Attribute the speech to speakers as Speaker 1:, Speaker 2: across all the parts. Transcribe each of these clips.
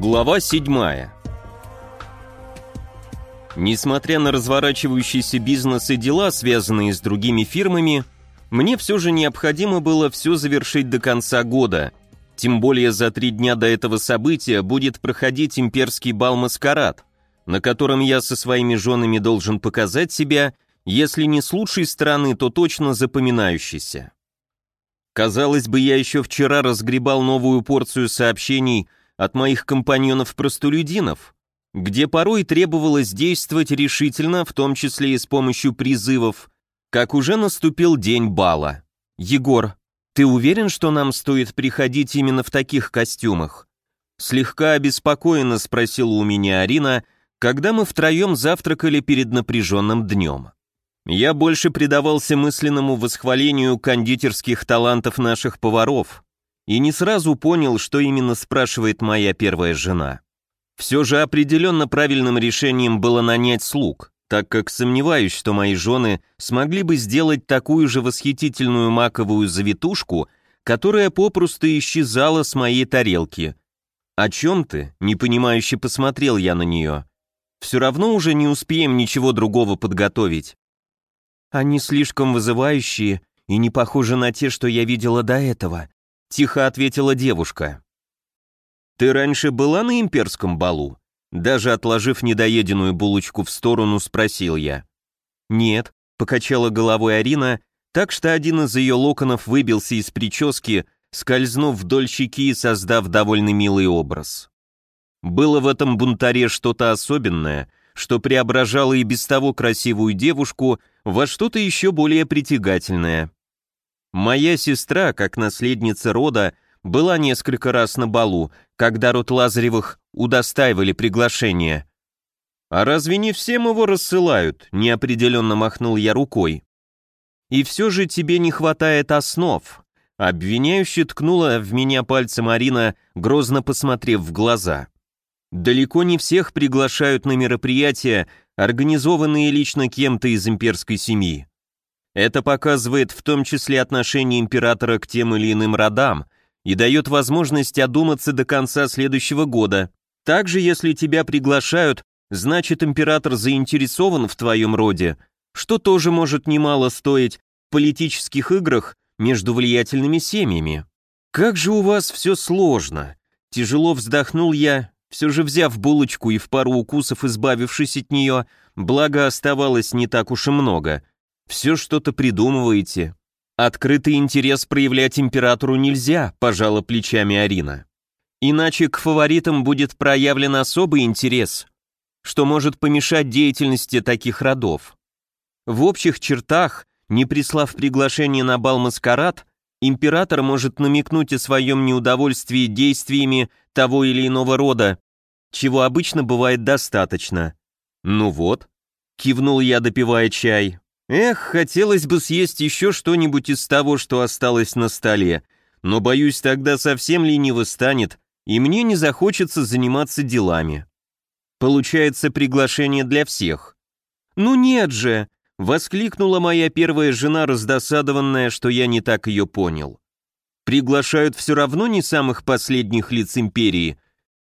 Speaker 1: Глава 7 Несмотря на разворачивающийся бизнес и дела, связанные с другими фирмами, мне все же необходимо было все завершить до конца года. Тем более за три дня до этого события будет проходить имперский бал-маскарад, на котором я со своими женами должен показать себя, если не с лучшей стороны, то точно запоминающейся. Казалось бы, я еще вчера разгребал новую порцию сообщений от моих компаньонов-простолюдинов, где порой требовалось действовать решительно, в том числе и с помощью призывов, как уже наступил день бала. «Егор, ты уверен, что нам стоит приходить именно в таких костюмах?» Слегка обеспокоенно спросила у меня Арина, когда мы втроем завтракали перед напряженным днем. Я больше предавался мысленному восхвалению кондитерских талантов наших поваров и не сразу понял, что именно спрашивает моя первая жена. Все же определенно правильным решением было нанять слуг, так как сомневаюсь, что мои жены смогли бы сделать такую же восхитительную маковую завитушку, которая попросту исчезала с моей тарелки. «О чем ты?» — непонимающе посмотрел я на нее. «Все равно уже не успеем ничего другого подготовить. «Они слишком вызывающие и не похожи на те, что я видела до этого», — тихо ответила девушка. «Ты раньше была на имперском балу?» Даже отложив недоеденную булочку в сторону, спросил я. «Нет», — покачала головой Арина, так что один из ее локонов выбился из прически, скользнув вдоль щеки и создав довольно милый образ. Было в этом бунтаре что-то особенное, что преображало и без того красивую девушку во что-то еще более притягательное. Моя сестра, как наследница рода, была несколько раз на балу, когда род Лазаревых удостаивали приглашения. «А разве не всем его рассылают?» — неопределенно махнул я рукой. «И все же тебе не хватает основ», — обвиняюще ткнула в меня пальцем Марина, грозно посмотрев в глаза. Далеко не всех приглашают на мероприятия, организованные лично кем-то из имперской семьи. Это показывает в том числе отношение императора к тем или иным родам и дает возможность одуматься до конца следующего года. Также, если тебя приглашают, значит император заинтересован в твоем роде, что тоже может немало стоить в политических играх между влиятельными семьями. Как же у вас все сложно. Тяжело вздохнул я все же взяв булочку и в пару укусов избавившись от нее, благо оставалось не так уж и много. Все что-то придумываете. Открытый интерес проявлять императору нельзя, пожала плечами Арина. Иначе к фаворитам будет проявлен особый интерес, что может помешать деятельности таких родов. В общих чертах, не прислав приглашение на бал-маскарад, император может намекнуть о своем неудовольствии действиями того или иного рода, чего обычно бывает достаточно. Ну вот, кивнул я, допивая чай. Эх, хотелось бы съесть еще что-нибудь из того, что осталось на столе, но боюсь, тогда совсем лениво станет, и мне не захочется заниматься делами. Получается приглашение для всех. Ну нет же, Воскликнула моя первая жена, раздосадованная, что я не так ее понял. Приглашают все равно не самых последних лиц империи,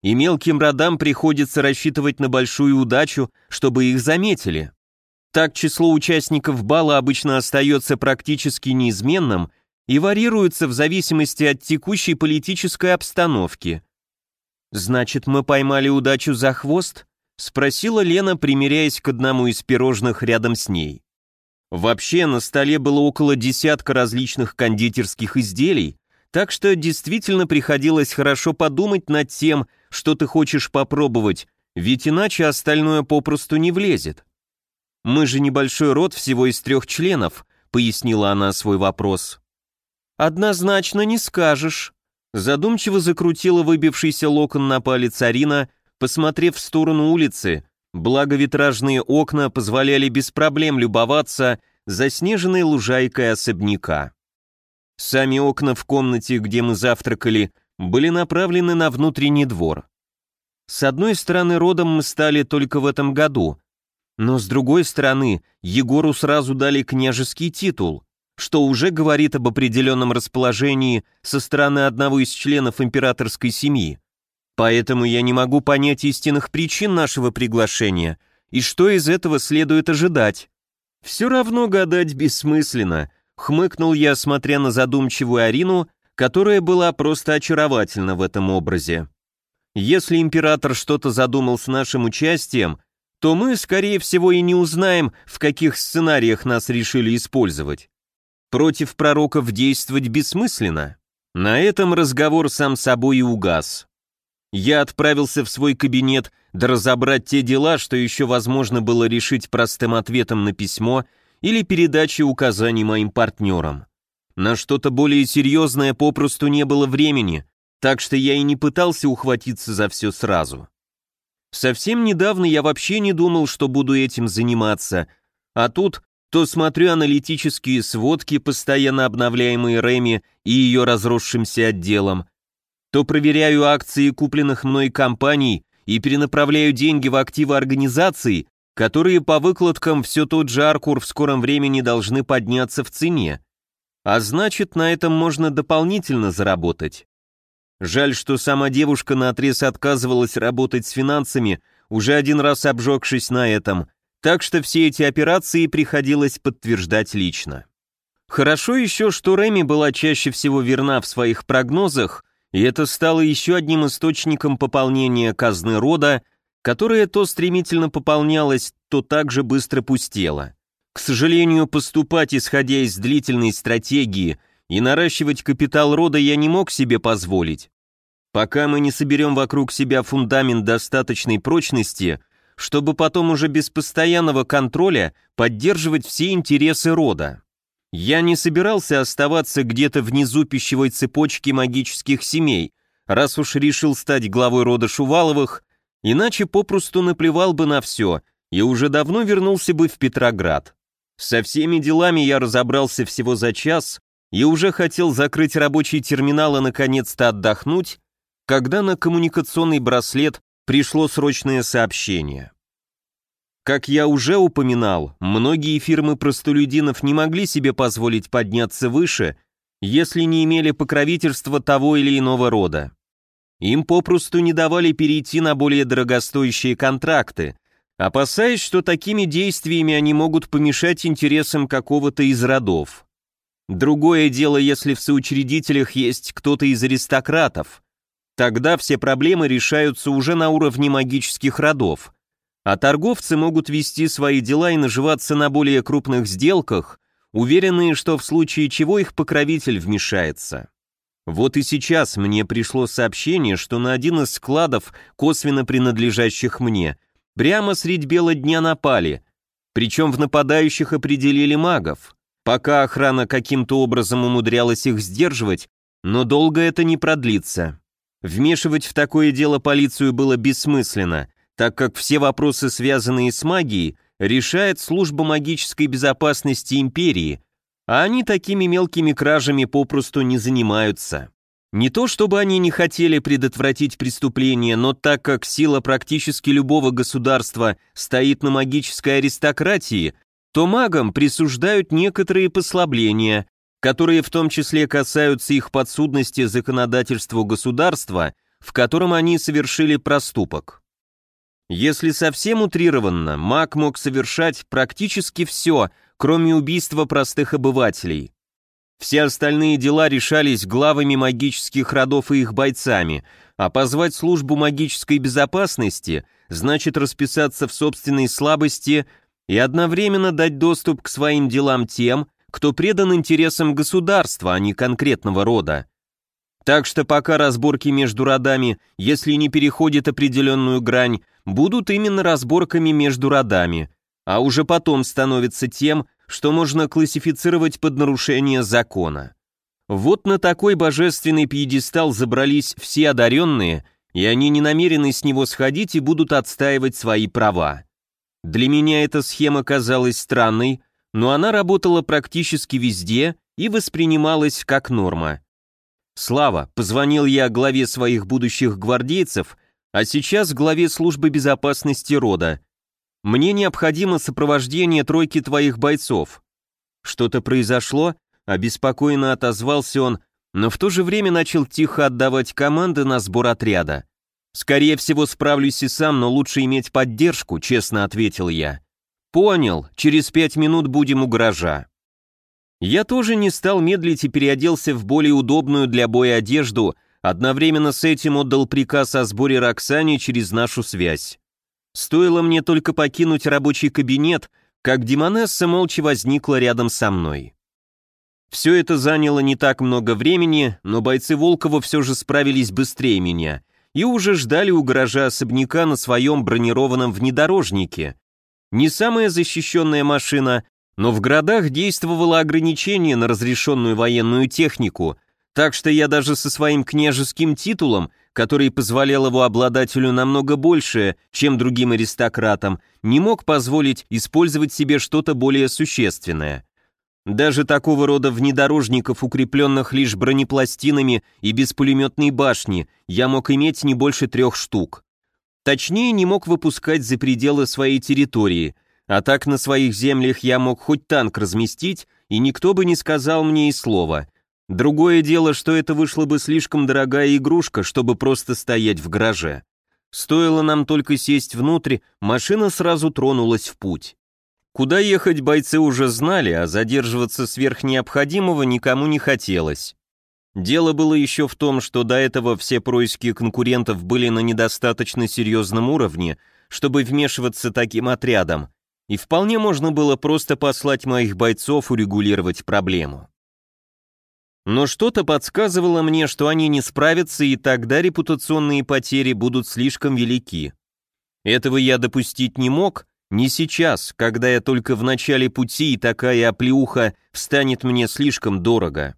Speaker 1: и мелким родам приходится рассчитывать на большую удачу, чтобы их заметили. Так число участников бала обычно остается практически неизменным и варьируется в зависимости от текущей политической обстановки. «Значит, мы поймали удачу за хвост?» Спросила Лена, примеряясь к одному из пирожных рядом с ней. Вообще, на столе было около десятка различных кондитерских изделий, так что действительно приходилось хорошо подумать над тем, что ты хочешь попробовать, ведь иначе остальное попросту не влезет. «Мы же небольшой род всего из трех членов», — пояснила она свой вопрос. «Однозначно не скажешь», — задумчиво закрутила выбившийся локон на палец Арина, посмотрев в сторону улицы, благо витражные окна позволяли без проблем любоваться заснеженной лужайкой особняка. Сами окна в комнате, где мы завтракали, были направлены на внутренний двор. С одной стороны, родом мы стали только в этом году, но с другой стороны, Егору сразу дали княжеский титул, что уже говорит об определенном расположении со стороны одного из членов императорской семьи. Поэтому я не могу понять истинных причин нашего приглашения и что из этого следует ожидать. Все равно гадать бессмысленно, хмыкнул я, смотря на задумчивую Арину, которая была просто очаровательна в этом образе. Если император что-то задумал с нашим участием, то мы, скорее всего, и не узнаем, в каких сценариях нас решили использовать. Против пророков действовать бессмысленно. На этом разговор сам собой и угас. Я отправился в свой кабинет да разобрать те дела, что еще возможно было решить простым ответом на письмо или передачей указаний моим партнерам. На что-то более серьезное попросту не было времени, так что я и не пытался ухватиться за все сразу. Совсем недавно я вообще не думал, что буду этим заниматься, а тут то смотрю аналитические сводки, постоянно обновляемые Рэми и ее разросшимся отделом, то проверяю акции купленных мной компаний и перенаправляю деньги в активы организаций, которые по выкладкам все тот же Аркур в скором времени должны подняться в цене. А значит, на этом можно дополнительно заработать. Жаль, что сама девушка наотрез отказывалась работать с финансами, уже один раз обжегшись на этом, так что все эти операции приходилось подтверждать лично. Хорошо еще, что Реми была чаще всего верна в своих прогнозах, и это стало еще одним источником пополнения казны рода, которая то стремительно пополнялась, то также быстро пустела. К сожалению, поступать, исходя из длительной стратегии, и наращивать капитал рода я не мог себе позволить. Пока мы не соберем вокруг себя фундамент достаточной прочности, чтобы потом уже без постоянного контроля поддерживать все интересы рода. Я не собирался оставаться где-то внизу пищевой цепочки магических семей, раз уж решил стать главой рода Шуваловых, иначе попросту наплевал бы на все и уже давно вернулся бы в Петроград. Со всеми делами я разобрался всего за час и уже хотел закрыть рабочий терминал и наконец-то отдохнуть, когда на коммуникационный браслет пришло срочное сообщение. Как я уже упоминал, многие фирмы простолюдинов не могли себе позволить подняться выше, если не имели покровительства того или иного рода. Им попросту не давали перейти на более дорогостоящие контракты, опасаясь, что такими действиями они могут помешать интересам какого-то из родов. Другое дело, если в соучредителях есть кто-то из аристократов, Тогда все проблемы решаются уже на уровне магических родов, а торговцы могут вести свои дела и наживаться на более крупных сделках, уверенные, что в случае чего их покровитель вмешается. Вот и сейчас мне пришло сообщение, что на один из складов, косвенно принадлежащих мне, прямо средь бела дня напали, причем в нападающих определили магов. Пока охрана каким-то образом умудрялась их сдерживать, но долго это не продлится. Вмешивать в такое дело полицию было бессмысленно, так как все вопросы, связанные с магией, решает служба магической безопасности империи, а они такими мелкими кражами попросту не занимаются. Не то чтобы они не хотели предотвратить преступление, но так как сила практически любого государства стоит на магической аристократии, то магам присуждают некоторые послабления, которые в том числе касаются их подсудности законодательству государства, в котором они совершили проступок. Если совсем утрированно, маг мог совершать практически все, кроме убийства простых обывателей. Все остальные дела решались главами магических родов и их бойцами, а позвать службу магической безопасности значит расписаться в собственной слабости и одновременно дать доступ к своим делам тем, кто предан интересам государства, а не конкретного рода. Так что пока разборки между родами, если не переходят определенную грань, будут именно разборками между родами, а уже потом становится тем, что можно классифицировать под нарушение закона. Вот на такой божественный пьедестал забрались все одаренные, и они не намерены с него сходить и будут отстаивать свои права. Для меня эта схема казалась странной, но она работала практически везде и воспринималась как норма. «Слава», — позвонил я главе своих будущих гвардейцев, а сейчас главе службы безопасности рода. «Мне необходимо сопровождение тройки твоих бойцов». «Что-то произошло?» — обеспокоенно отозвался он, но в то же время начал тихо отдавать команды на сбор отряда. «Скорее всего, справлюсь и сам, но лучше иметь поддержку», — честно ответил я. «Понял, через пять минут будем у гаража». Я тоже не стал медлить и переоделся в более удобную для боя одежду, одновременно с этим отдал приказ о сборе Роксане через нашу связь. Стоило мне только покинуть рабочий кабинет, как Демонесса молча возникла рядом со мной. Все это заняло не так много времени, но бойцы Волкова все же справились быстрее меня и уже ждали у гаража особняка на своем бронированном внедорожнике. Не самая защищенная машина, но в городах действовало ограничение на разрешенную военную технику, так что я даже со своим княжеским титулом, который позволял его обладателю намного больше, чем другим аристократам, не мог позволить использовать себе что-то более существенное. Даже такого рода внедорожников, укрепленных лишь бронепластинами и без пулеметной башни, я мог иметь не больше трех штук. Точнее, не мог выпускать за пределы своей территории, а так на своих землях я мог хоть танк разместить, и никто бы не сказал мне и слова. Другое дело, что это вышла бы слишком дорогая игрушка, чтобы просто стоять в гараже. Стоило нам только сесть внутрь, машина сразу тронулась в путь. Куда ехать бойцы уже знали, а задерживаться сверх необходимого никому не хотелось. Дело было еще в том, что до этого все происки конкурентов были на недостаточно серьезном уровне, чтобы вмешиваться таким отрядом, и вполне можно было просто послать моих бойцов урегулировать проблему. Но что-то подсказывало мне, что они не справятся, и тогда репутационные потери будут слишком велики. Этого я допустить не мог, не сейчас, когда я только в начале пути, и такая оплеуха встанет мне слишком дорого.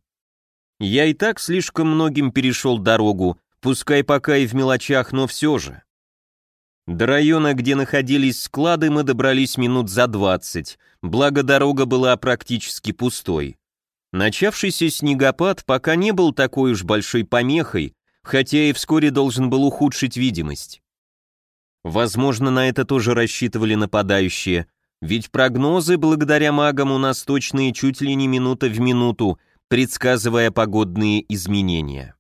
Speaker 1: Я и так слишком многим перешел дорогу, пускай пока и в мелочах, но все же. До района, где находились склады, мы добрались минут за двадцать, благо дорога была практически пустой. Начавшийся снегопад пока не был такой уж большой помехой, хотя и вскоре должен был ухудшить видимость. Возможно, на это тоже рассчитывали нападающие, ведь прогнозы благодаря магам у нас точные чуть ли не минута в минуту, предсказывая погодные изменения.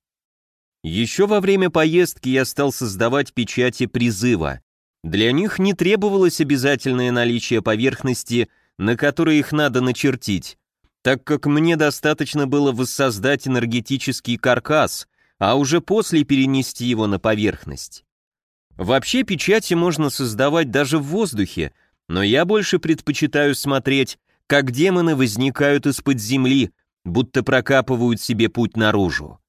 Speaker 1: Еще во время поездки я стал создавать печати призыва. Для них не требовалось обязательное наличие поверхности, на которой их надо начертить, так как мне достаточно было воссоздать энергетический каркас, а уже после перенести его на поверхность. Вообще печати можно создавать даже в воздухе, но я больше предпочитаю смотреть, как демоны возникают из-под земли, будто прокапывают себе путь наружу.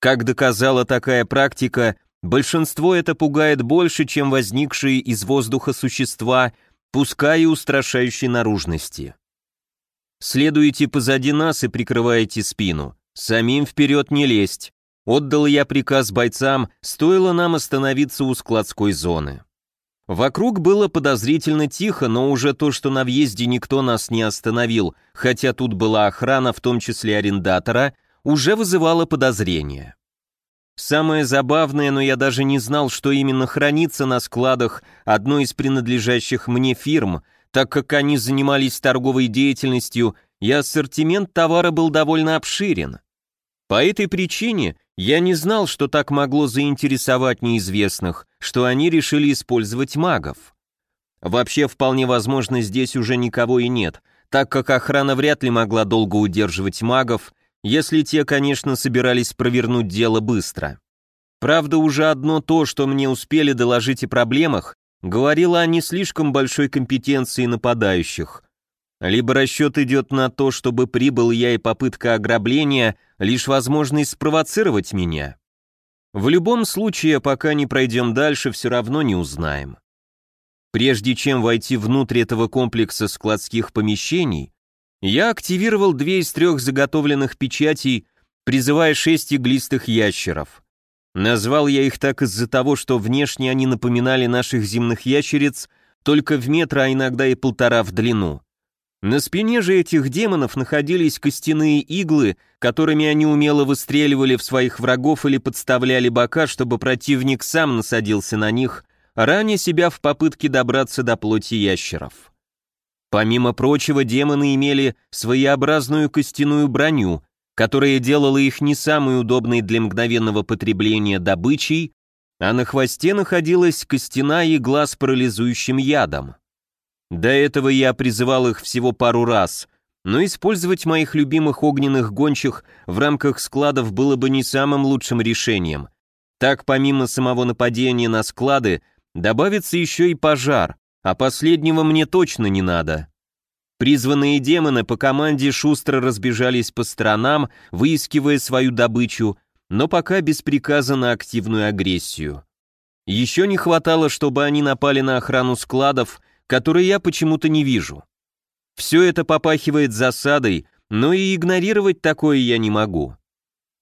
Speaker 1: Как доказала такая практика, большинство это пугает больше, чем возникшие из воздуха существа, пускай и устрашающей наружности. Следуйте позади нас и прикрываете спину. Самим вперед не лезть. Отдал я приказ бойцам, стоило нам остановиться у складской зоны. Вокруг было подозрительно тихо, но уже то, что на въезде никто нас не остановил, хотя тут была охрана, в том числе арендатора, уже вызывало подозрения. Самое забавное, но я даже не знал, что именно хранится на складах одной из принадлежащих мне фирм, так как они занимались торговой деятельностью, и ассортимент товара был довольно обширен. По этой причине я не знал, что так могло заинтересовать неизвестных, что они решили использовать магов. Вообще, вполне возможно, здесь уже никого и нет, так как охрана вряд ли могла долго удерживать магов, если те, конечно, собирались провернуть дело быстро. Правда, уже одно то, что мне успели доложить о проблемах, говорило о не слишком большой компетенции нападающих. Либо расчет идет на то, чтобы прибыл я и попытка ограбления – лишь возможность спровоцировать меня. В любом случае, пока не пройдем дальше, все равно не узнаем. Прежде чем войти внутрь этого комплекса складских помещений, я активировал две из трех заготовленных печатей, призывая шесть иглистых ящеров. Назвал я их так из-за того, что внешне они напоминали наших земных ящериц, только в метр, а иногда и полтора в длину. На спине же этих демонов находились костяные иглы, которыми они умело выстреливали в своих врагов или подставляли бока, чтобы противник сам насадился на них, раня себя в попытке добраться до плоти ящеров. Помимо прочего, демоны имели своеобразную костяную броню, которая делала их не самой удобной для мгновенного потребления добычей, а на хвосте находилась костяная игла с парализующим ядом. До этого я призывал их всего пару раз, но использовать моих любимых огненных гончих в рамках складов было бы не самым лучшим решением. Так, помимо самого нападения на склады, добавится еще и пожар, а последнего мне точно не надо. Призванные демоны по команде шустро разбежались по сторонам, выискивая свою добычу, но пока без приказа на активную агрессию. Еще не хватало, чтобы они напали на охрану складов, которые я почему-то не вижу. Все это попахивает засадой, но и игнорировать такое я не могу.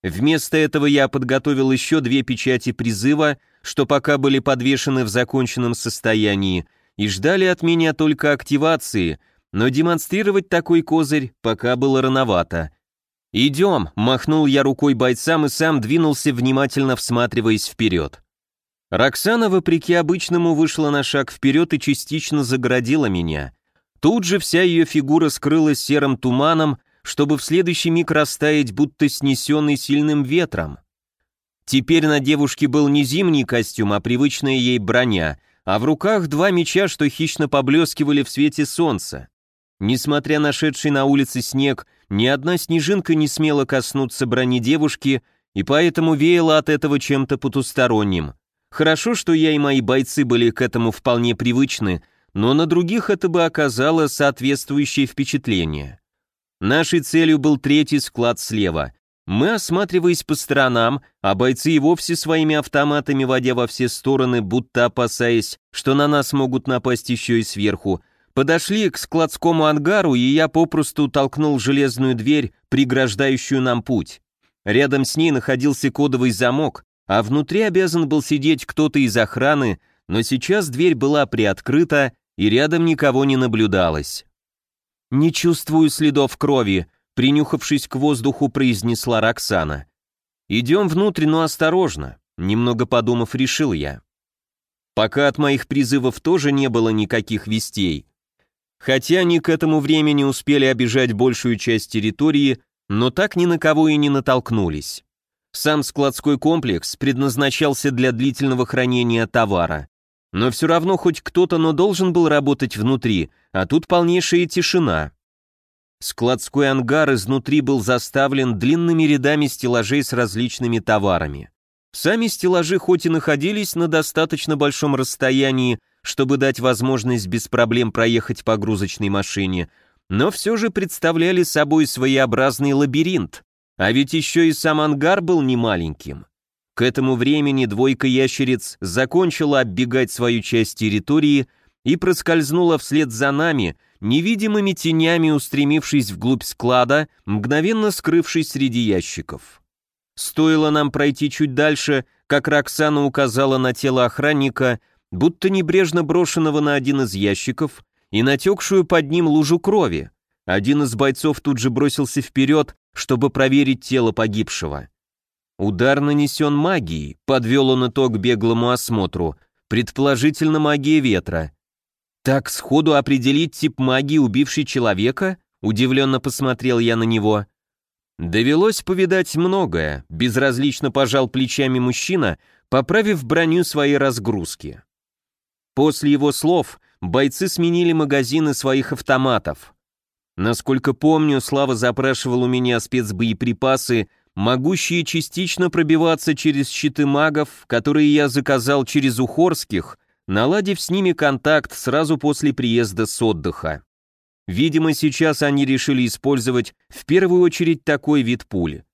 Speaker 1: Вместо этого я подготовил еще две печати призыва, что пока были подвешены в законченном состоянии, и ждали от меня только активации — но демонстрировать такой козырь пока было рановато. «Идем», — махнул я рукой бойцам и сам двинулся, внимательно всматриваясь вперед. Роксана, вопреки обычному, вышла на шаг вперед и частично загородила меня. Тут же вся ее фигура скрылась серым туманом, чтобы в следующий миг растаять, будто снесенный сильным ветром. Теперь на девушке был не зимний костюм, а привычная ей броня, а в руках два меча, что хищно поблескивали в свете солнца. Несмотря на шедший на улице снег, ни одна снежинка не смела коснуться брони девушки, и поэтому веяло от этого чем-то потусторонним. Хорошо, что я и мои бойцы были к этому вполне привычны, но на других это бы оказало соответствующее впечатление. Нашей целью был третий склад слева. Мы, осматриваясь по сторонам, а бойцы и вовсе своими автоматами водя во все стороны, будто опасаясь, что на нас могут напасть еще и сверху, Подошли к складскому ангару, и я попросту толкнул железную дверь, преграждающую нам путь. Рядом с ней находился кодовый замок, а внутри обязан был сидеть кто-то из охраны, но сейчас дверь была приоткрыта, и рядом никого не наблюдалось. «Не чувствую следов крови», — принюхавшись к воздуху, произнесла Роксана. «Идем внутрь, но осторожно», — немного подумав, решил я. Пока от моих призывов тоже не было никаких вестей, Хотя они к этому времени успели обижать большую часть территории, но так ни на кого и не натолкнулись. Сам складской комплекс предназначался для длительного хранения товара. Но все равно хоть кто-то, но должен был работать внутри, а тут полнейшая тишина. Складской ангар изнутри был заставлен длинными рядами стеллажей с различными товарами. Сами стеллажи хоть и находились на достаточно большом расстоянии, чтобы дать возможность без проблем проехать по грузочной машине, но все же представляли собой своеобразный лабиринт, а ведь еще и сам ангар был немаленьким. К этому времени двойка ящериц закончила оббегать свою часть территории и проскользнула вслед за нами, невидимыми тенями устремившись вглубь склада, мгновенно скрывшись среди ящиков. Стоило нам пройти чуть дальше, как Роксана указала на тело охранника, будто небрежно брошенного на один из ящиков, и натекшую под ним лужу крови. Один из бойцов тут же бросился вперед, чтобы проверить тело погибшего. Удар нанесен магией, подвел он итог беглому осмотру, предположительно магия ветра. Так сходу определить тип магии, убившей человека? Удивленно посмотрел я на него. Довелось повидать многое, безразлично пожал плечами мужчина, поправив броню своей разгрузки. После его слов бойцы сменили магазины своих автоматов. Насколько помню, Слава запрашивал у меня спецбоеприпасы, могущие частично пробиваться через щиты магов, которые я заказал через Ухорских, наладив с ними контакт сразу после приезда с отдыха. Видимо, сейчас они решили использовать в первую очередь такой вид пули.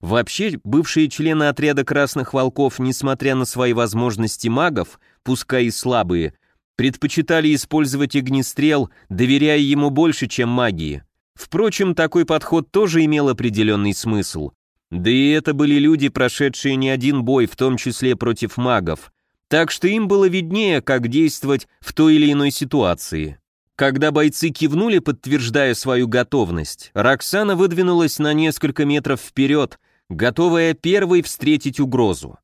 Speaker 1: Вообще, бывшие члены отряда Красных Волков, несмотря на свои возможности магов, пускай и слабые, предпочитали использовать огнестрел, доверяя ему больше, чем магии. Впрочем, такой подход тоже имел определенный смысл. Да и это были люди, прошедшие не один бой, в том числе против магов. Так что им было виднее, как действовать в той или иной ситуации. Когда бойцы кивнули, подтверждая свою готовность, Роксана выдвинулась на несколько метров вперед, готовая первой встретить угрозу.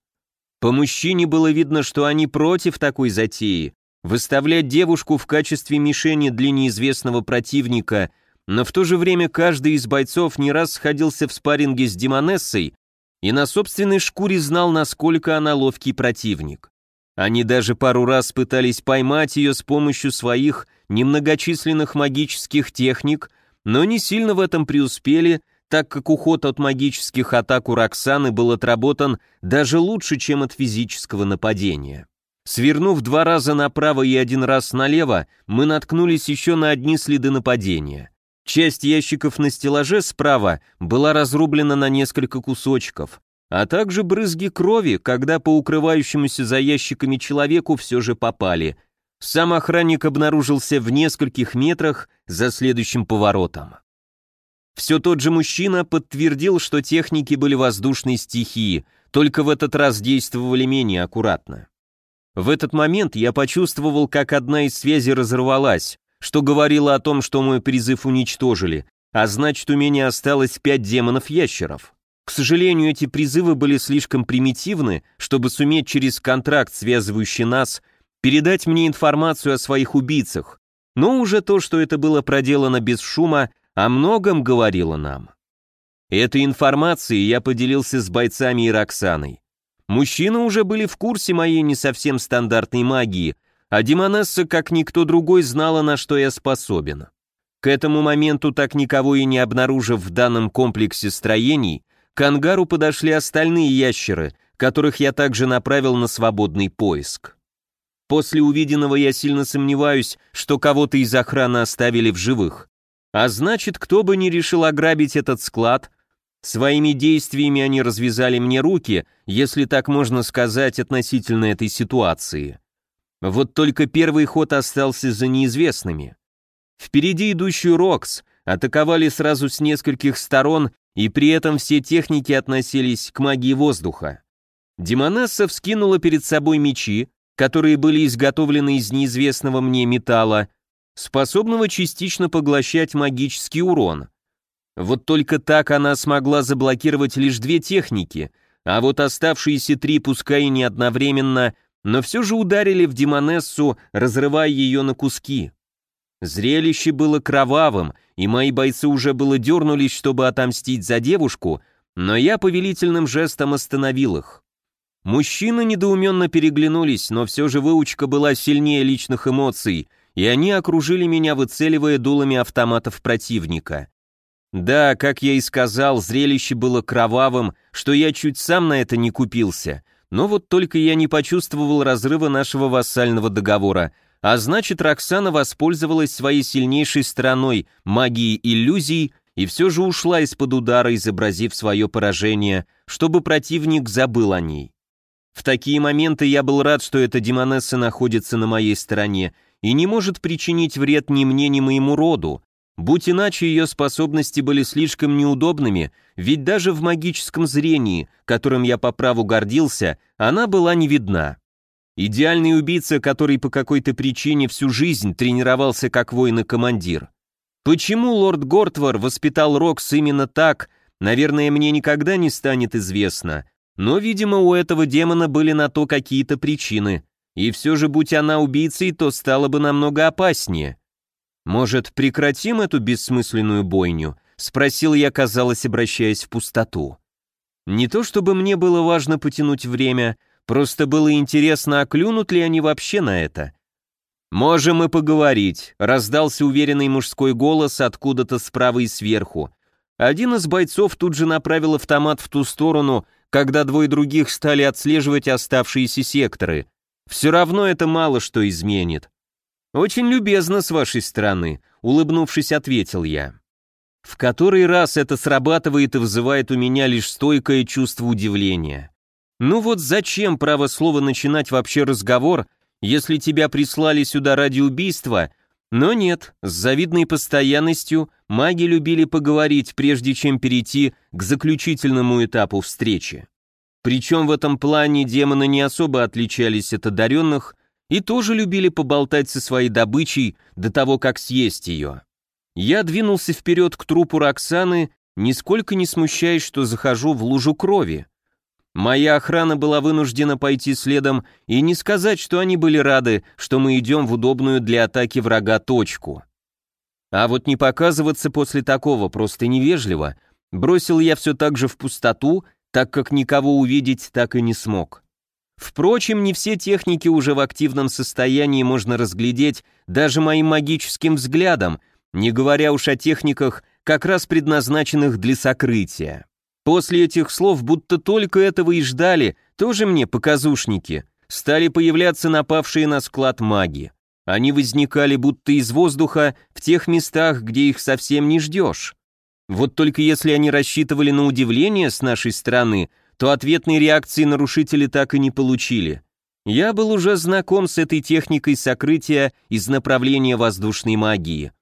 Speaker 1: По мужчине было видно, что они против такой затеи. Выставлять девушку в качестве мишени для неизвестного противника, но в то же время каждый из бойцов не раз сходился в спарринге с Демонессой, и на собственной шкуре знал, насколько она ловкий противник. Они даже пару раз пытались поймать ее с помощью своих немногочисленных магических техник, но не сильно в этом преуспели, так как уход от магических атак у Роксаны был отработан даже лучше, чем от физического нападения. Свернув два раза направо и один раз налево, мы наткнулись еще на одни следы нападения. Часть ящиков на стеллаже справа была разрублена на несколько кусочков, а также брызги крови, когда по укрывающемуся за ящиками человеку все же попали. Сам охранник обнаружился в нескольких метрах за следующим поворотом. Все тот же мужчина подтвердил, что техники были воздушной стихии, только в этот раз действовали менее аккуратно. В этот момент я почувствовал, как одна из связей разорвалась, что говорило о том, что мой призыв уничтожили, а значит, у меня осталось пять демонов-ящеров. К сожалению, эти призывы были слишком примитивны, чтобы суметь через контракт, связывающий нас, передать мне информацию о своих убийцах, но уже то, что это было проделано без шума, о многом говорило нам. Этой информацией я поделился с бойцами и Роксаной. Мужчины уже были в курсе моей не совсем стандартной магии, а Демонесса, как никто другой, знала, на что я способен. К этому моменту, так никого и не обнаружив в данном комплексе строений, к ангару подошли остальные ящеры, которых я также направил на свободный поиск. После увиденного я сильно сомневаюсь, что кого-то из охраны оставили в живых. А значит, кто бы ни решил ограбить этот склад, своими действиями они развязали мне руки, если так можно сказать относительно этой ситуации. Вот только первый ход остался за неизвестными. Впереди идущую Рокс атаковали сразу с нескольких сторон, и при этом все техники относились к магии воздуха. Демонесса вскинула перед собой мечи, которые были изготовлены из неизвестного мне металла, способного частично поглощать магический урон. Вот только так она смогла заблокировать лишь две техники, а вот оставшиеся три, пускай и не одновременно, но все же ударили в Демонессу, разрывая ее на куски. Зрелище было кровавым, и мои бойцы уже было дернулись, чтобы отомстить за девушку, но я повелительным жестом остановил их. Мужчины недоуменно переглянулись, но все же выучка была сильнее личных эмоций, и они окружили меня, выцеливая дулами автоматов противника. Да, как я и сказал, зрелище было кровавым, что я чуть сам на это не купился, но вот только я не почувствовал разрыва нашего вассального договора, а значит, Роксана воспользовалась своей сильнейшей стороной, магией иллюзий, и все же ушла из-под удара, изобразив свое поражение, чтобы противник забыл о ней. В такие моменты я был рад, что эта демонесса находится на моей стороне, и не может причинить вред ни мне, ни моему роду. Будь иначе, ее способности были слишком неудобными, ведь даже в магическом зрении, которым я по праву гордился, она была не видна. Идеальный убийца, который по какой-то причине всю жизнь тренировался как воин и командир. Почему лорд Гортвар воспитал Рокс именно так, наверное, мне никогда не станет известно, но, видимо, у этого демона были на то какие-то причины. И все же, будь она убийцей, то стало бы намного опаснее. «Может, прекратим эту бессмысленную бойню?» — спросил я, казалось, обращаясь в пустоту. Не то чтобы мне было важно потянуть время, просто было интересно, оклюнут ли они вообще на это. «Можем и поговорить», — раздался уверенный мужской голос откуда-то справа и сверху. Один из бойцов тут же направил автомат в ту сторону, когда двое других стали отслеживать оставшиеся секторы — все равно это мало что изменит. Очень любезно с вашей стороны, улыбнувшись, ответил я. В который раз это срабатывает и вызывает у меня лишь стойкое чувство удивления. Ну вот зачем, право слово, начинать вообще разговор, если тебя прислали сюда ради убийства, но нет, с завидной постоянностью маги любили поговорить, прежде чем перейти к заключительному этапу встречи. Причем в этом плане демоны не особо отличались от одаренных и тоже любили поболтать со своей добычей до того, как съесть ее. Я двинулся вперед к трупу Роксаны, нисколько не смущаясь, что захожу в лужу крови. Моя охрана была вынуждена пойти следом и не сказать, что они были рады, что мы идем в удобную для атаки врага точку. А вот не показываться после такого просто невежливо, бросил я все так же в пустоту так как никого увидеть так и не смог. Впрочем, не все техники уже в активном состоянии можно разглядеть даже моим магическим взглядом, не говоря уж о техниках, как раз предназначенных для сокрытия. После этих слов будто только этого и ждали, тоже мне показушники, стали появляться напавшие на склад маги. Они возникали будто из воздуха в тех местах, где их совсем не ждешь. Вот только если они рассчитывали на удивление с нашей стороны, то ответной реакции нарушители так и не получили. Я был уже знаком с этой техникой сокрытия из направления воздушной магии.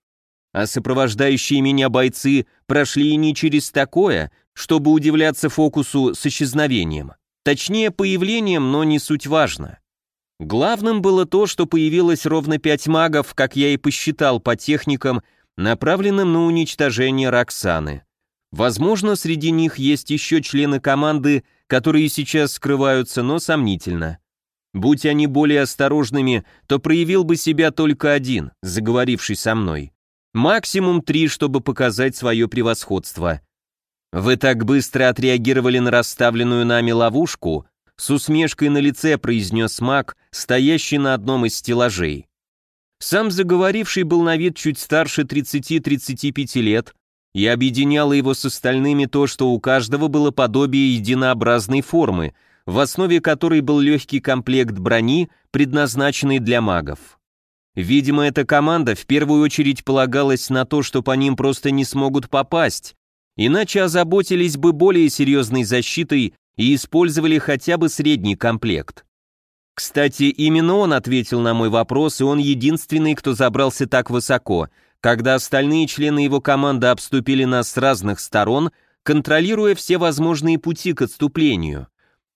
Speaker 1: А сопровождающие меня бойцы прошли и не через такое, чтобы удивляться фокусу с исчезновением. Точнее, появлением, но не суть важно. Главным было то, что появилось ровно пять магов, как я и посчитал по техникам, направленным на уничтожение Роксаны. Возможно, среди них есть еще члены команды, которые сейчас скрываются, но сомнительно. Будь они более осторожными, то проявил бы себя только один, заговоривший со мной. Максимум три, чтобы показать свое превосходство. Вы так быстро отреагировали на расставленную нами ловушку, с усмешкой на лице произнес маг, стоящий на одном из стеллажей. Сам заговоривший был на вид чуть старше 30-35 лет, и объединяло его с остальными то, что у каждого было подобие единообразной формы, в основе которой был легкий комплект брони, предназначенный для магов. Видимо, эта команда в первую очередь полагалась на то, что по ним просто не смогут попасть, иначе озаботились бы более серьезной защитой и использовали хотя бы средний комплект. Кстати, именно он ответил на мой вопрос, и он единственный, кто забрался так высоко, когда остальные члены его команды обступили нас с разных сторон, контролируя все возможные пути к отступлению.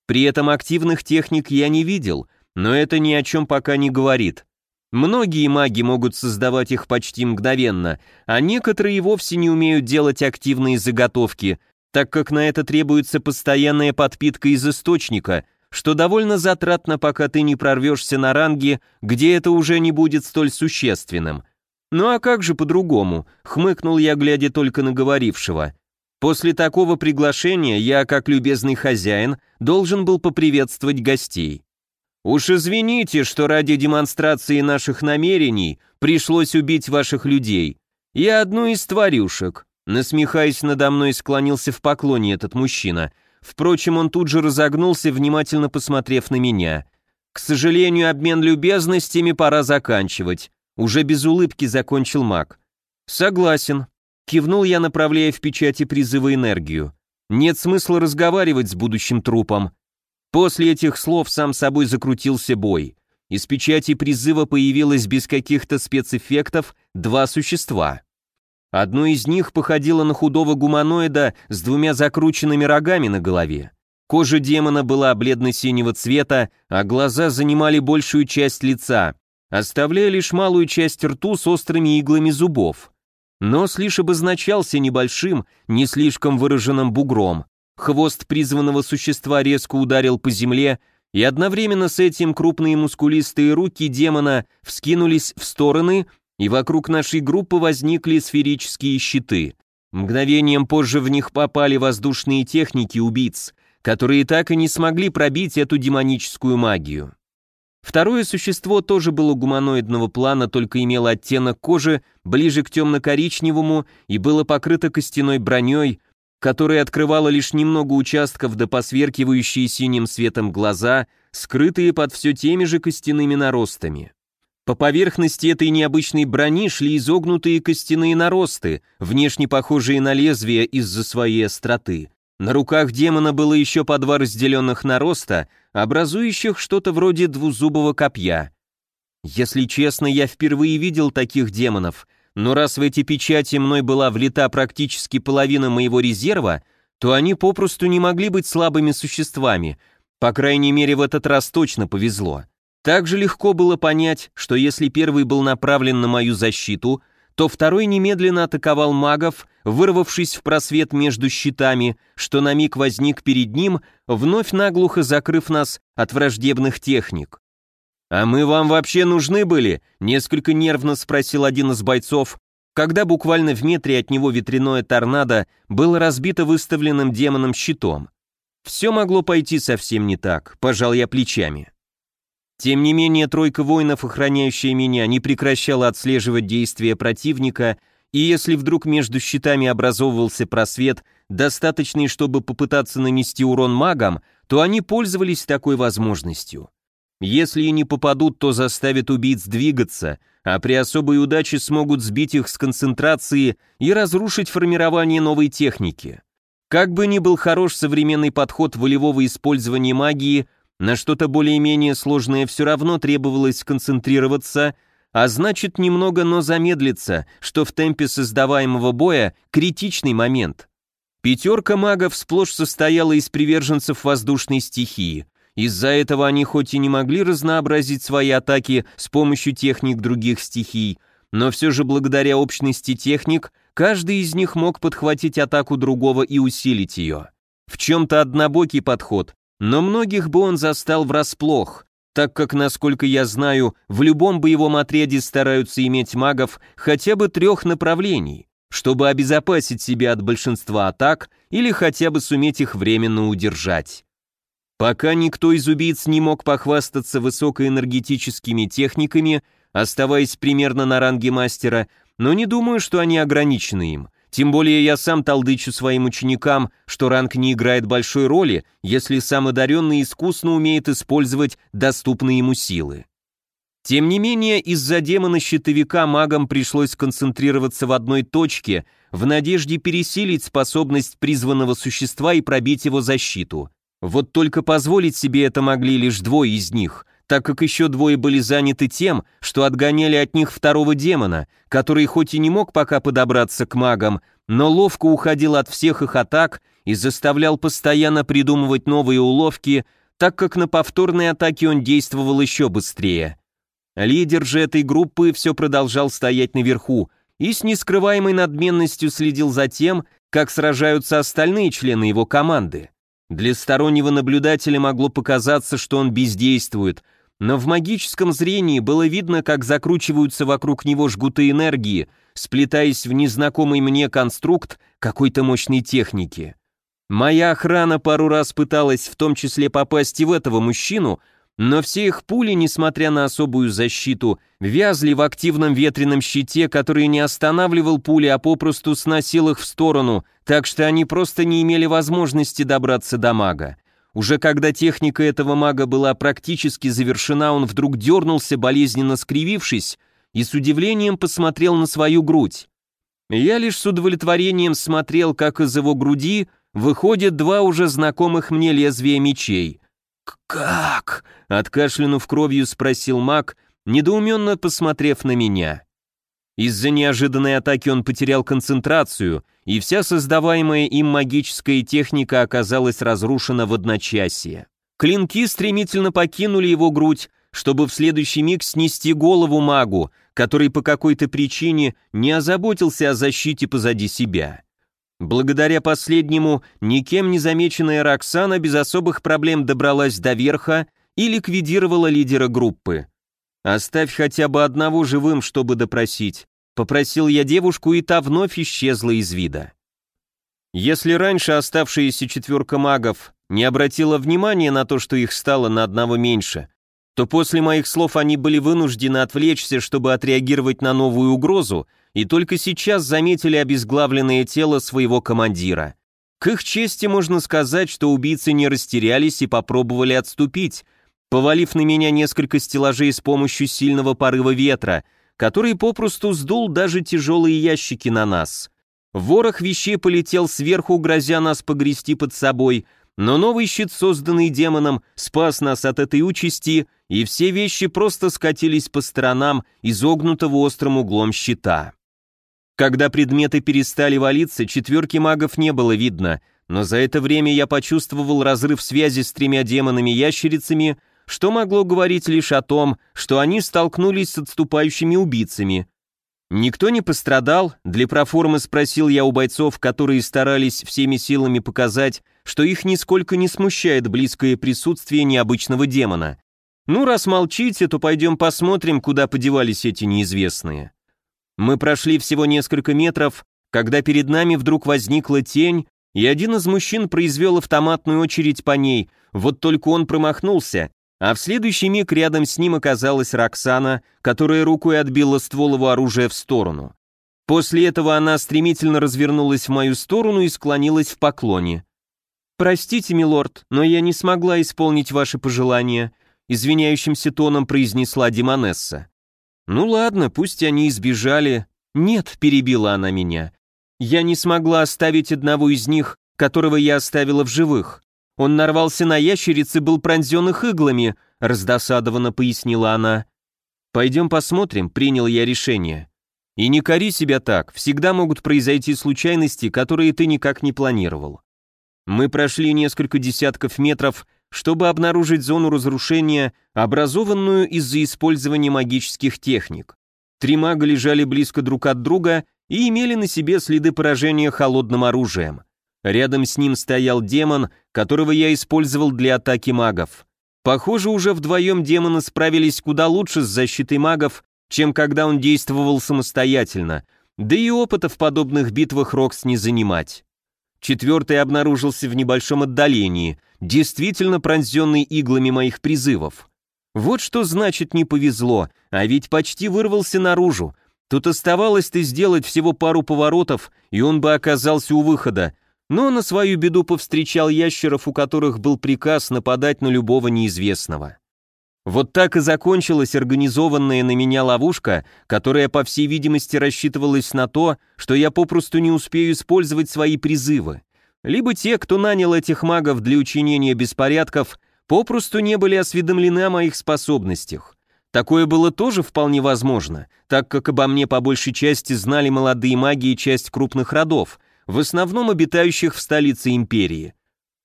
Speaker 1: При этом активных техник я не видел, но это ни о чем пока не говорит. Многие маги могут создавать их почти мгновенно, а некоторые вовсе не умеют делать активные заготовки – так как на это требуется постоянная подпитка из источника, что довольно затратно, пока ты не прорвешься на ранге, где это уже не будет столь существенным. Ну а как же по-другому, хмыкнул я, глядя только на говорившего. После такого приглашения я, как любезный хозяин, должен был поприветствовать гостей. Уж извините, что ради демонстрации наших намерений пришлось убить ваших людей. Я одну из тварюшек, Насмехаясь надо мной, склонился в поклоне этот мужчина. Впрочем, он тут же разогнулся, внимательно посмотрев на меня. К сожалению, обмен любезностями пора заканчивать. Уже без улыбки закончил маг. Согласен. Кивнул я, направляя в печати призыва энергию. Нет смысла разговаривать с будущим трупом. После этих слов сам собой закрутился бой. Из печати призыва появилось без каких-то спецэффектов два существа. Одно из них походило на худого гуманоида с двумя закрученными рогами на голове. Кожа демона была бледно-синего цвета, а глаза занимали большую часть лица, оставляя лишь малую часть рту с острыми иглами зубов. Нос лишь обозначался небольшим, не слишком выраженным бугром. Хвост призванного существа резко ударил по земле, и одновременно с этим крупные мускулистые руки демона вскинулись в стороны, и вокруг нашей группы возникли сферические щиты. Мгновением позже в них попали воздушные техники убийц, которые так и не смогли пробить эту демоническую магию. Второе существо тоже было гуманоидного плана, только имело оттенок кожи ближе к темно-коричневому и было покрыто костяной броней, которая открывала лишь немного участков до посверкивающие синим светом глаза, скрытые под все теми же костяными наростами. По поверхности этой необычной брони шли изогнутые костяные наросты, внешне похожие на лезвия из-за своей остроты. На руках демона было еще по два разделенных нароста, образующих что-то вроде двузубого копья. Если честно, я впервые видел таких демонов, но раз в эти печати мной была влита практически половина моего резерва, то они попросту не могли быть слабыми существами, по крайней мере в этот раз точно повезло. Также легко было понять, что если первый был направлен на мою защиту, то второй немедленно атаковал магов, вырвавшись в просвет между щитами, что на миг возник перед ним, вновь наглухо закрыв нас от враждебных техник. «А мы вам вообще нужны были?» — несколько нервно спросил один из бойцов, когда буквально в метре от него ветряное торнадо было разбито выставленным демоном щитом. Все могло пойти совсем не так, пожал я плечами. Тем не менее, тройка воинов, охраняющая меня, не прекращала отслеживать действия противника, и если вдруг между щитами образовывался просвет, достаточный, чтобы попытаться нанести урон магам, то они пользовались такой возможностью. Если и не попадут, то заставят убийц двигаться, а при особой удаче смогут сбить их с концентрации и разрушить формирование новой техники. Как бы ни был хорош современный подход волевого использования магии, на что-то более-менее сложное все равно требовалось сконцентрироваться, а значит немного, но замедлиться, что в темпе создаваемого боя критичный момент. Пятерка магов сплошь состояла из приверженцев воздушной стихии. Из-за этого они хоть и не могли разнообразить свои атаки с помощью техник других стихий, но все же благодаря общности техник, каждый из них мог подхватить атаку другого и усилить ее. В чем-то однобокий подход, но многих бы он застал врасплох, так как, насколько я знаю, в любом боевом отряде стараются иметь магов хотя бы трех направлений, чтобы обезопасить себя от большинства атак или хотя бы суметь их временно удержать. Пока никто из убийц не мог похвастаться высокоэнергетическими техниками, оставаясь примерно на ранге мастера, но не думаю, что они ограничены им – тем более я сам толдычу своим ученикам, что ранг не играет большой роли, если сам одаренный искусно умеет использовать доступные ему силы. Тем не менее, из-за демона-щитовика магам пришлось концентрироваться в одной точке, в надежде пересилить способность призванного существа и пробить его защиту. Вот только позволить себе это могли лишь двое из них, так как еще двое были заняты тем, что отгоняли от них второго демона, который хоть и не мог пока подобраться к магам, но ловко уходил от всех их атак и заставлял постоянно придумывать новые уловки, так как на повторной атаке он действовал еще быстрее. Лидер же этой группы все продолжал стоять наверху и с нескрываемой надменностью следил за тем, как сражаются остальные члены его команды. Для стороннего наблюдателя могло показаться, что он бездействует – но в магическом зрении было видно, как закручиваются вокруг него жгуты энергии, сплетаясь в незнакомый мне конструкт какой-то мощной техники. Моя охрана пару раз пыталась в том числе попасть и в этого мужчину, но все их пули, несмотря на особую защиту, вязли в активном ветреном щите, который не останавливал пули, а попросту сносил их в сторону, так что они просто не имели возможности добраться до мага. Уже когда техника этого мага была практически завершена, он вдруг дернулся, болезненно скривившись, и с удивлением посмотрел на свою грудь. Я лишь с удовлетворением смотрел, как из его груди выходят два уже знакомых мне лезвия мечей. «Как?» — откашлянув кровью, спросил маг, недоуменно посмотрев на меня. Из-за неожиданной атаки он потерял концентрацию, и вся создаваемая им магическая техника оказалась разрушена в одночасье. Клинки стремительно покинули его грудь, чтобы в следующий миг снести голову магу, который по какой-то причине не озаботился о защите позади себя. Благодаря последнему, никем не замеченная Роксана без особых проблем добралась до верха и ликвидировала лидера группы. «Оставь хотя бы одного живым, чтобы допросить», Попросил я девушку, и та вновь исчезла из вида. Если раньше оставшаяся четверка магов не обратила внимания на то, что их стало на одного меньше, то после моих слов они были вынуждены отвлечься, чтобы отреагировать на новую угрозу, и только сейчас заметили обезглавленное тело своего командира. К их чести можно сказать, что убийцы не растерялись и попробовали отступить, повалив на меня несколько стеллажей с помощью сильного порыва ветра – который попросту сдул даже тяжелые ящики на нас. Ворох вещей полетел сверху, грозя нас погрести под собой, но новый щит, созданный демоном, спас нас от этой участи, и все вещи просто скатились по сторонам изогнутого острым углом щита. Когда предметы перестали валиться, четверки магов не было видно, но за это время я почувствовал разрыв связи с тремя демонами-ящерицами, что могло говорить лишь о том, что они столкнулись с отступающими убийцами. Никто не пострадал, для проформы спросил я у бойцов, которые старались всеми силами показать, что их нисколько не смущает близкое присутствие необычного демона. Ну, раз молчите, то пойдем посмотрим, куда подевались эти неизвестные. Мы прошли всего несколько метров, когда перед нами вдруг возникла тень, и один из мужчин произвел автоматную очередь по ней, вот только он промахнулся, а в следующий миг рядом с ним оказалась Роксана, которая рукой отбила ствол его оружия в сторону. После этого она стремительно развернулась в мою сторону и склонилась в поклоне. «Простите, милорд, но я не смогла исполнить ваши пожелания», извиняющимся тоном произнесла Димонесса. «Ну ладно, пусть они избежали». «Нет», — перебила она меня, я не смогла оставить одного из них, которого я оставила в живых. Он нарвался на ящериц и был пронзен их иглами, раздосадованно пояснила она. Пойдем посмотрим, принял я решение. И не кори себя так, всегда могут произойти случайности, которые ты никак не планировал. Мы прошли несколько десятков метров, чтобы обнаружить зону разрушения, образованную из-за использования магических техник. Три мага лежали близко друг от друга и имели на себе следы поражения холодным оружием. Рядом с ним стоял демон, которого я использовал для атаки магов. Похоже, уже вдвоем демоны справились куда лучше с защитой магов, чем когда он действовал самостоятельно, да и опыта в подобных битвах Рокс не занимать. Четвертый обнаружился в небольшом отдалении, действительно пронзенный иглами моих призывов. Вот что значит не повезло, а ведь почти вырвался наружу, Тут оставалось-то сделать всего пару поворотов, и он бы оказался у выхода, но на свою беду повстречал ящеров, у которых был приказ нападать на любого неизвестного. Вот так и закончилась организованная на меня ловушка, которая, по всей видимости, рассчитывалась на то, что я попросту не успею использовать свои призывы. Либо те, кто нанял этих магов для учинения беспорядков, попросту не были осведомлены о моих способностях. Такое было тоже вполне возможно, так как обо мне по большей части знали молодые маги и часть крупных родов, в основном обитающих в столице империи.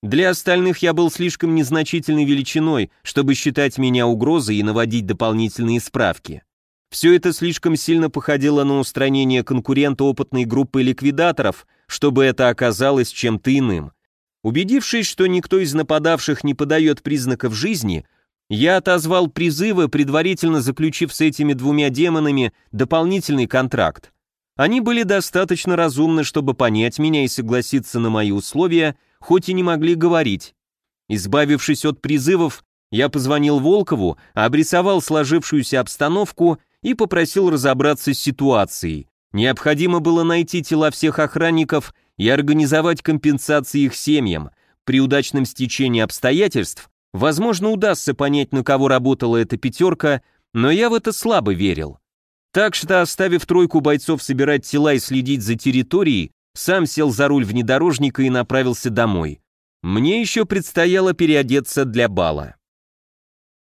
Speaker 1: Для остальных я был слишком незначительной величиной, чтобы считать меня угрозой и наводить дополнительные справки. Все это слишком сильно походило на устранение конкурента опытной группы ликвидаторов, чтобы это оказалось чем-то иным. Убедившись, что никто из нападавших не подает признаков жизни, я отозвал призывы, предварительно заключив с этими двумя демонами дополнительный контракт. Они были достаточно разумны, чтобы понять меня и согласиться на мои условия, хоть и не могли говорить. Избавившись от призывов, я позвонил Волкову, обрисовал сложившуюся обстановку и попросил разобраться с ситуацией. Необходимо было найти тела всех охранников и организовать компенсации их семьям. При удачном стечении обстоятельств Возможно, удастся понять, на кого работала эта пятерка, но я в это слабо верил. Так что, оставив тройку бойцов собирать тела и следить за территорией, сам сел за руль внедорожника и направился домой. Мне еще предстояло переодеться для бала.